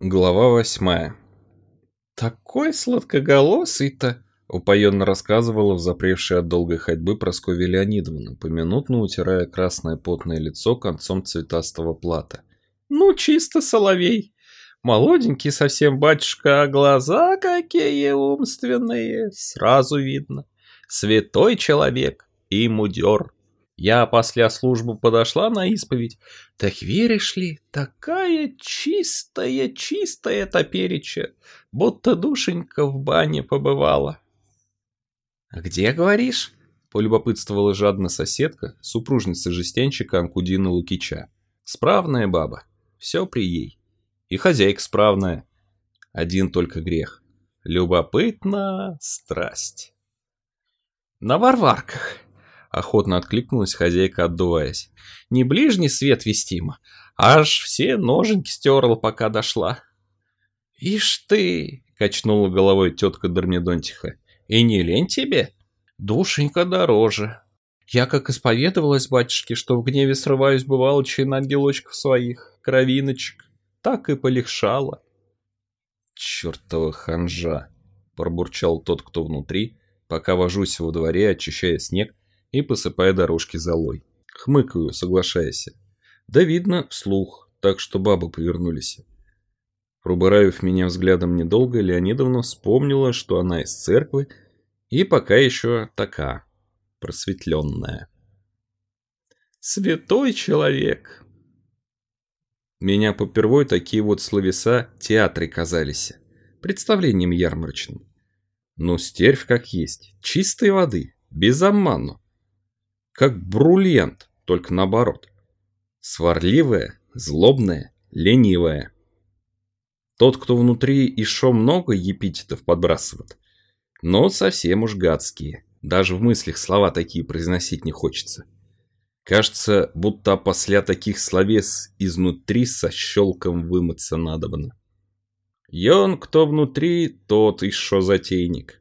Глава восьмая. «Такой сладкоголосый-то!» — упоенно рассказывала взапревшая от долгой ходьбы Прасковья Леонидовна, поминутно утирая красное потное лицо концом цветастого плата. «Ну, чисто соловей! Молоденький совсем батюшка, а глаза какие умственные! Сразу видно. Святой человек и мудер!» Я после службы подошла на исповедь. Так веришь ли, такая чистая, чистая топереча, будто душенька в бане побывала. «А где, говоришь?» — полюбопытствовала жадно соседка, супружница жестянщика Анкудина Лукича. «Справная баба, все при ей. И хозяйка справная. Один только грех. Любопытна страсть». «На варварках», — охотно откликнулась хозяйка, отдуваясь. «Не ближний свет вестима, аж все ноженьки стерла, пока дошла». «Ишь ты!» — качнула головой тетка Дормидонтиха. «И не лень тебе? Душенька дороже. Я как исповедовалась батюшке, что в гневе срываюсь бывало на ангелочков своих, кровиночек, так и полегшало». «Чертова ханжа!» — пробурчал тот, кто внутри, пока вожусь во дворе, очищая снег и посыпая дорожки золой. Хмыкаю, соглашаясь. Да видно, вслух, так что бабы повернулись. Пробыравив меня взглядом недолго, Леонидовна вспомнила, что она из церквы и пока еще така, просветленная. «Святой человек!» Меня попервой такие вот словеса театры казались, представлением ярмарочным. Но стервь как есть, чистой воды, без обману. Как брульянт, только наоборот. Сварливая, злобная, ленивая. Тот, кто внутри еще много епитетов подбрасывает, но совсем уж гадские. Даже в мыслях слова такие произносить не хочется. Кажется, будто после таких словес изнутри со щелком вымыться надобно. Йон, кто внутри, тот еще затейник.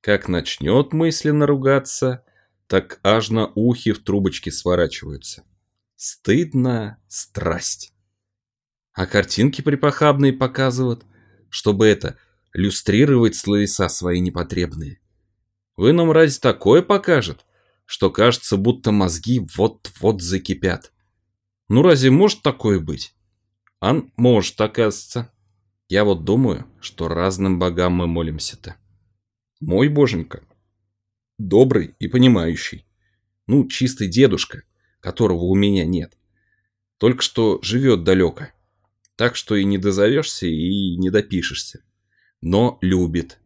Как начнет мысленно ругаться, так аж на ухе в трубочке сворачиваются. Стыдно, страсть. А картинки припохабные показывают, чтобы это, люстрировать словеса свои непотребные. В ином разе такое покажет, что кажется, будто мозги вот-вот закипят. Ну разве может такое быть? Ан может, оказывается. Я вот думаю, что разным богам мы молимся-то. Мой боженька добрый и понимающий. Ну, чистый дедушка, которого у меня нет. Только что живет далеко. Так что и не дозовешься, и не допишешься. Но любит.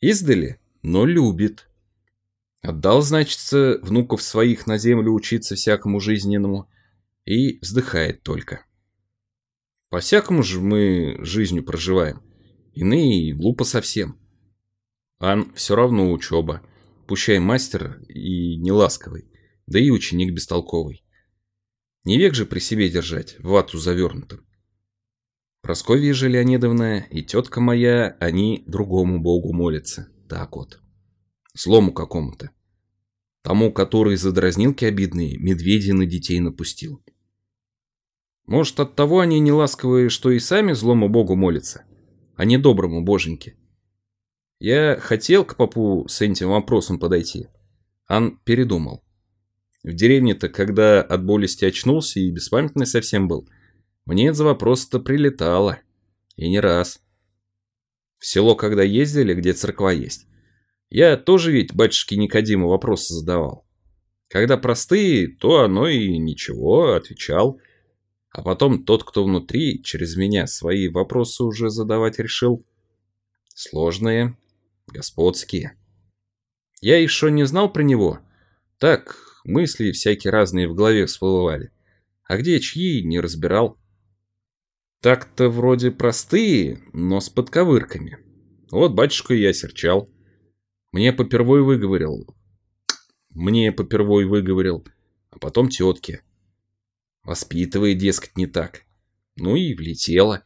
Издали, но любит. Отдал, значится, внуков своих на землю учиться всякому жизненному. И вздыхает только. По-всякому же мы жизнью проживаем. Иные глупо совсем. Ан все равно учеба пущай мастер и неласковый, да и ученик бестолковый. Не век же при себе держать, вату завернутым. Просковья же Леонидовна и тетка моя, они другому богу молятся, так вот. Злому какому-то. Тому, который за дразнилки обидные медведи на детей напустил. Может, от того они не ласковые, что и сами злому богу молятся, а не доброму боженьке. Я хотел к папу с этим вопросом подойти. Ан передумал. В деревне-то, когда от болести очнулся и беспамятный совсем был, мне за вопрос-то прилетало. И не раз. В село, когда ездили, где церква есть, я тоже ведь батюшке Никодиму вопросы задавал. Когда простые, то оно и ничего, отвечал. А потом тот, кто внутри, через меня свои вопросы уже задавать решил. Сложные, господские. Я еще не знал про него. Так, мысли всякие разные в голове всплывали. А где чьи, не разбирал. Так-то вроде простые, но с подковырками. Вот батюшка я серчал. Мне попервой выговорил. Мне попервой выговорил. А потом тетке. Воспитывает, дескать, не так. Ну и влетела.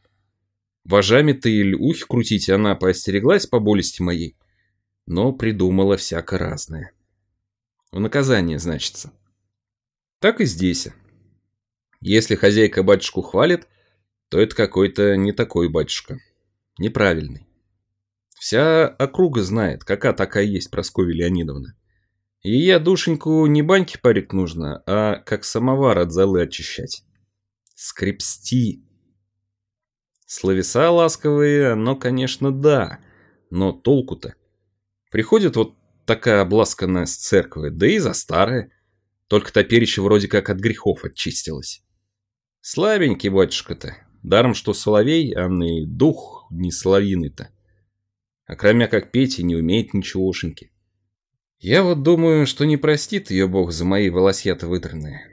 Вожами-то или ухи крутить она поостереглась по болести моей, но придумала всяко разное. В наказание, значится. Так и здесь. Если хозяйка батюшку хвалит, то это какой-то не такой батюшка. Неправильный. Вся округа знает, какая такая есть Прасковья Леонидовна. И я душеньку не баньки парить нужно, а как самовар от золы очищать. Скрепсти. Словеса ласковые, но, конечно, да. Но толку-то? Приходит вот такая обласканная с церкви, да и за старое. Только топерище вроде как от грехов очистилось. Слабенький батюшка-то. Даром, что соловей, а и дух не соловиный-то. А кроме как петь и не умеет ничегошеньки. Я вот думаю, что не простит ее Бог за мои волосья-то выдранные.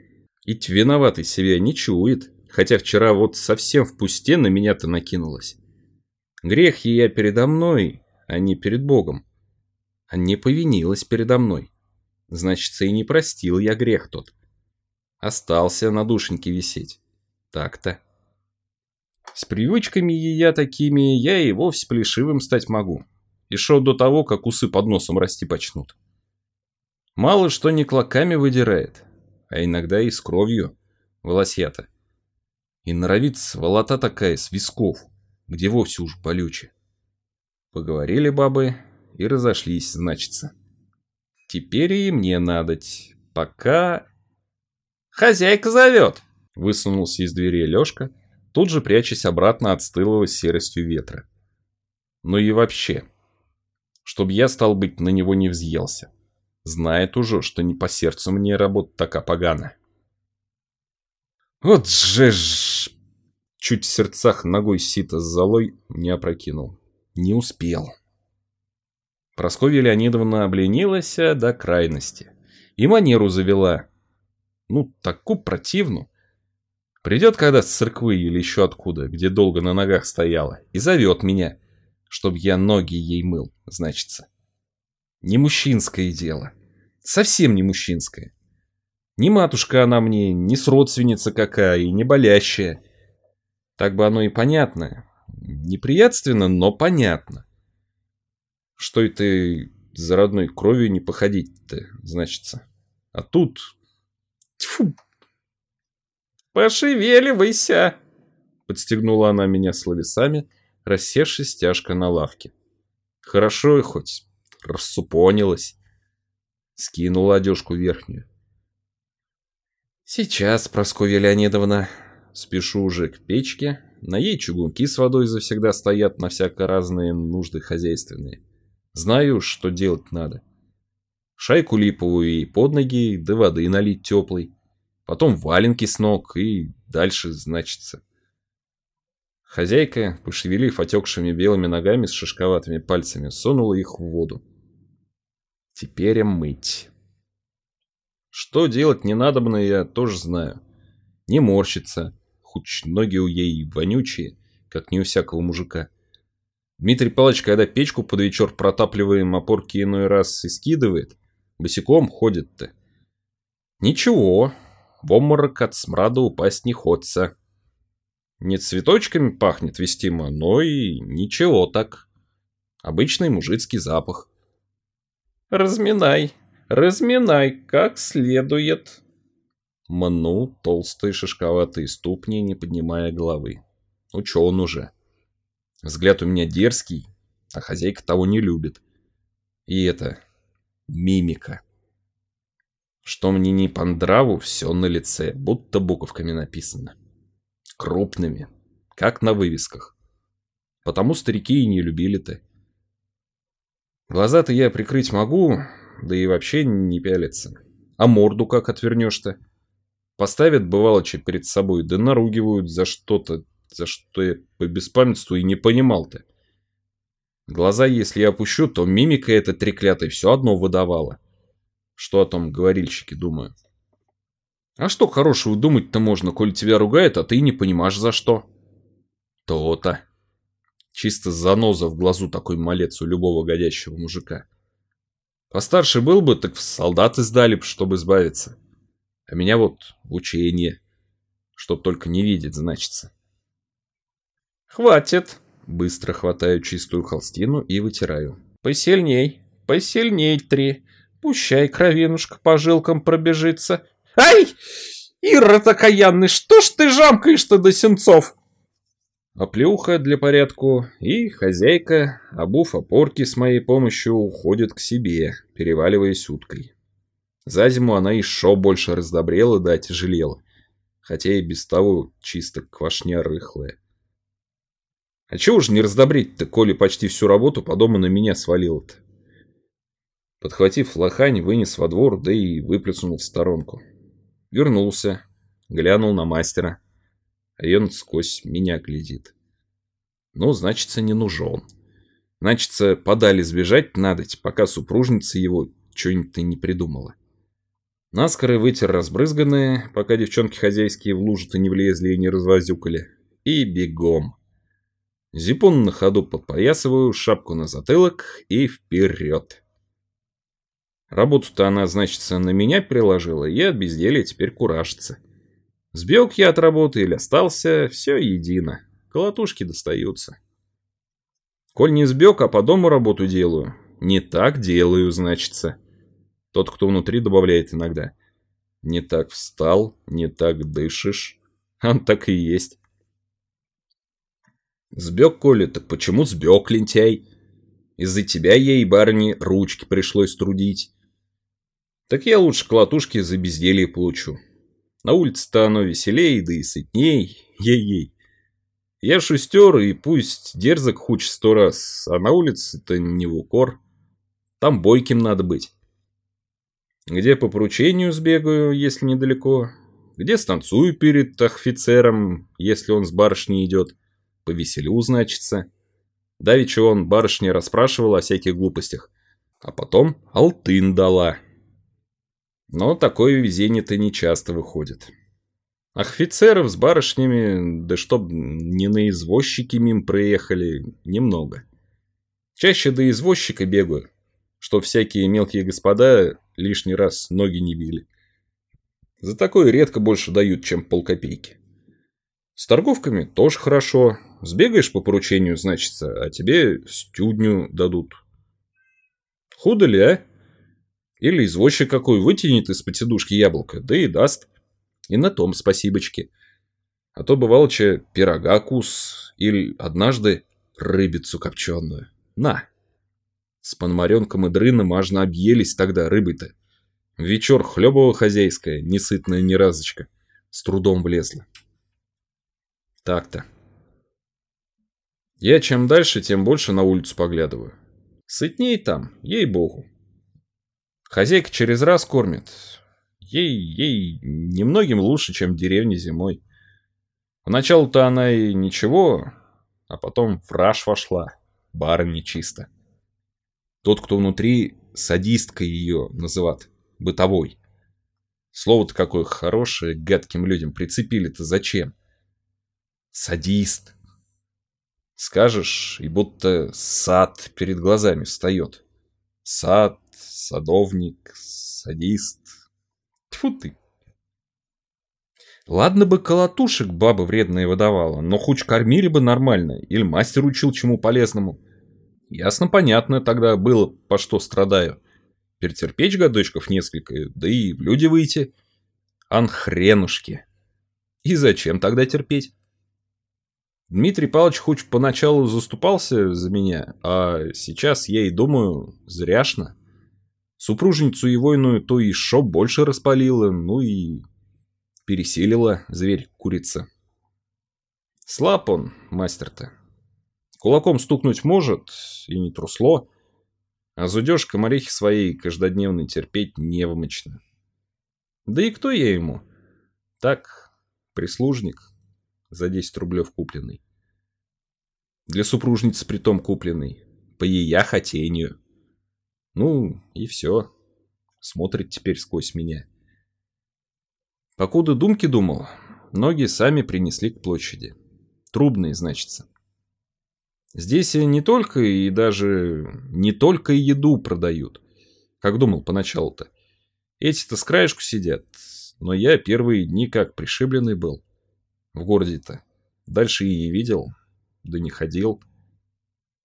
Ведь виноватый себя не чует, хотя вчера вот совсем в пусте на меня-то накинулась. Грех я передо мной, а не перед Богом. А не повинилась передо мной. Значится, и не простил я грех тот. Остался на душеньке висеть. Так-то. С привычками я такими, я и вовсе плешивым стать могу. И шел до того, как усы под носом расти почнут. Мало что не клоками выдирает, а иногда и с кровью, волосьята. И норовит сволота такая с висков, где вовсе уж болюче. Поговорили бабы и разошлись, значится. Теперь и мне надоть, пока... «Хозяйка зовет!» Высунулся из двери Лёшка, тут же прячась обратно от стылого серостью ветра. Ну и вообще, чтоб я, стал быть, на него не взъелся. Знает уже, что не по сердцу мне работа такая погана. Вот же ж... Чуть в сердцах ногой сито с золой не опрокинул. Не успел. Прасковья Леонидовна обленилась до крайности. И манеру завела. Ну, такую противную. Придет когда с церквы или еще откуда, где долго на ногах стояла, и зовет меня, чтобы я ноги ей мыл, значится. Не мужчинское дело. Совсем не мужчинское. Не матушка она мне, не сродственница какая и не болящая. Так бы оно и понятно. Неприятственно, но понятно. Что это за родной кровью не походить-то, значится. А тут... Тьфу, «Пошевеливайся!» Подстегнула она меня словесами, рассевшись тяжко на лавке. Хорошо и хоть рассупонилась. Скинула одежку верхнюю. «Сейчас, Прасковья Леонидовна, спешу уже к печке. На ей чугунки с водой завсегда стоят на всяко разные нужды хозяйственные. Знаю, что делать надо. Шайку липовую и под ноги, да воды налить теплой потом валенки с ног и дальше значится. Хозяйка, пошевелив отекшими белыми ногами с шишковатыми пальцами, сунула их в воду. Теперь мыть. Что делать не надобно, я тоже знаю. Не морщится, хоть ноги у ей вонючие, как не у всякого мужика. Дмитрий Павлович, когда печку под вечер протапливаем, опорки иной раз и скидывает, босиком ходит-то. Ничего, в обморок от смрада упасть не хочется. Не цветочками пахнет вестимо, но и ничего так. Обычный мужицкий запах. «Разминай, разминай, как следует!» Мну толстые шишковатые ступни, не поднимая головы. Учен уже. Взгляд у меня дерзкий, а хозяйка того не любит. И это... мимика. Что мне не по нраву, все на лице, будто буковками написано. Крупными, как на вывесках. Потому старики и не любили-то. Глаза-то я прикрыть могу, да и вообще не пялиться. А морду как отвернешь-то? Поставят бывалочи перед собой, да наругивают за что-то, за что я по беспамятству и не понимал-то. Глаза, если я опущу, то мимика эта треклятая все одно выдавала. Что о том говорильщики думают? А что хорошего думать-то можно, коль тебя ругают, а ты не понимаешь за что? То-то. Чисто заноза в глазу такой малец у любого годящего мужика. Постарше был бы, так в солдаты сдали б, чтобы избавиться. А меня вот в учение. Чтоб только не видеть, значится. Хватит. Быстро хватаю чистую холстину и вытираю. Посильней, посильней три. Пущай кровинушка по жилкам пробежится. Ай! Ира окаянный, что ж ты жамкаешь-то до сенцов? Оплеуха для порядку, и хозяйка, обув опорки с моей помощью, уходит к себе, переваливаясь уткой. За зиму она еще больше раздобрела да отяжелела, хотя и без того чисто квашня рыхлая. А чего уж не раздобрить-то, коли почти всю работу по дому на меня свалило-то? Подхватив лохань, вынес во двор, да и выплеснул в сторонку. Вернулся, глянул на мастера, а он сквозь меня глядит. Ну, значится, не нужен. Значится, подали сбежать надоть, пока супружница его что-нибудь не придумала. Наскоро вытер разбрызганные, пока девчонки хозяйские в лужу-то не влезли и не развозюкали. И бегом. Зипун на ходу подпоясываю, шапку на затылок и вперед. Работу-то она, значится, на меня приложила, и от безделья теперь куражится. Сбег я от работы или остался, все едино. Колотушки достаются. Коль не сбег, а по дому работу делаю. Не так делаю, значится. Тот, кто внутри, добавляет иногда. Не так встал, не так дышишь. Он так и есть. Сбег, Коля, так почему сбег, лентяй? Из-за тебя ей, барыне, ручки пришлось трудить. Так я лучше колотушки за безделье получу. На улице-то оно веселей, да и сытней. Ей-ей. Я шустер, и пусть дерзок хуч сто раз, а на улице-то не в укор. Там бойким надо быть. Где по поручению сбегаю, если недалеко. Где станцую перед офицером, если он с барышней идет. Повеселю, значится. Давеча он барышне расспрашивал о всяких глупостях. А потом алтын дала. Но такое везение-то не часто выходит. Офицеров с барышнями, да чтоб не на извозчике мим проехали, немного. Чаще до извозчика бегаю, чтоб всякие мелкие господа лишний раз ноги не били. За такое редко больше дают, чем полкопейки. С торговками тоже хорошо. Сбегаешь по поручению, значится, а тебе стюдню дадут. Худо ли, а? Или извозчик какой вытянет из-под сидушки яблоко, да и даст. И на том спасибочки. А то бывало, че пирога кус, или однажды рыбицу копченую. На. С пономаренком и дрыном аж объелись тогда рыбы-то. Вечер хлебово хозяйская, несытная неразочка. С трудом влезла. Так-то. Я чем дальше, тем больше на улицу поглядываю. Сытней там, ей-богу. Хозяйка через раз кормит. Ей, ей немногим лучше, чем в деревне зимой. Поначалу-то она и ничего, а потом в раж вошла. Барыня чисто. Тот, кто внутри, садистка ее называт, бытовой. Слово-то какое хорошее, гадким людям прицепили-то зачем? Садист. Скажешь, и будто сад перед глазами встает. Сад, садовник, садист. Тьфу ты. Ладно бы колотушек баба вредная выдавала, но хоть кормили бы нормально, или мастер учил чему полезному. Ясно понятно тогда было, по что страдаю. Перетерпеть годочков несколько, да и в люди выйти. Анхренушки. И зачем тогда терпеть? Дмитрий Павлович хоть поначалу заступался за меня, а сейчас я и думаю, зряшно. Супружницу его иную то еще больше распалила, ну и переселила зверь-курица. Слаб он, мастер-то. Кулаком стукнуть может, и не трусло, а зудеж комарихи своей каждодневной терпеть невымочно. Да и кто я ему? Так, прислужник, за 10 рублев купленный. Для супружницы притом купленный, по ее хотению. Ну, и все. Смотрит теперь сквозь меня. Покуда думки думал, ноги сами принесли к площади. Трубные, значится. Здесь не только и даже не только еду продают, как думал поначалу-то. Эти-то с краешку сидят, но я первые дни как пришибленный был. В городе-то. Дальше и видел, да не ходил.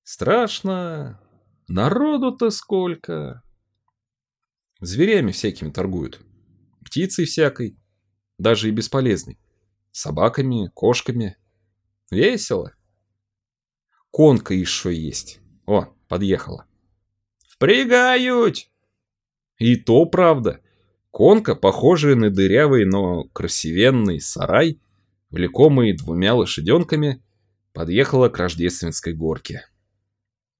Страшно, Народу-то сколько! Зверями всякими торгуют. Птицей всякой, даже и бесполезной. Собаками, кошками. Весело. Конка еще есть. О, подъехала. «Впрягают!» И то правда. Конка, похожая на дырявый, но красивенный сарай, влекомый двумя лошаденками, подъехала к рождественской горке.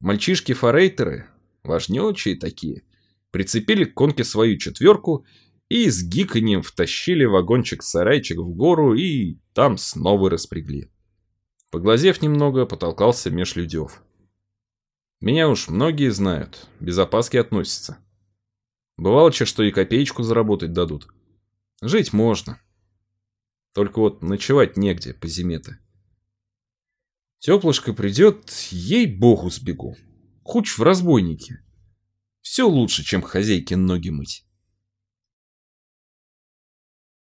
Мальчишки-форейтеры, важнючие такие, прицепили к конке свою четверку и с гиканьем втащили вагончик-сарайчик в гору и там снова распрягли. Поглазев немного, потолкался меж людев. Меня уж многие знают, без опаски относятся. Бывало че, что и копеечку заработать дадут. Жить можно. Только вот ночевать негде по зиме-то. Теплышко придет, ей-богу сбегу. Хоть в разбойнике. Все лучше, чем хозяйке ноги мыть.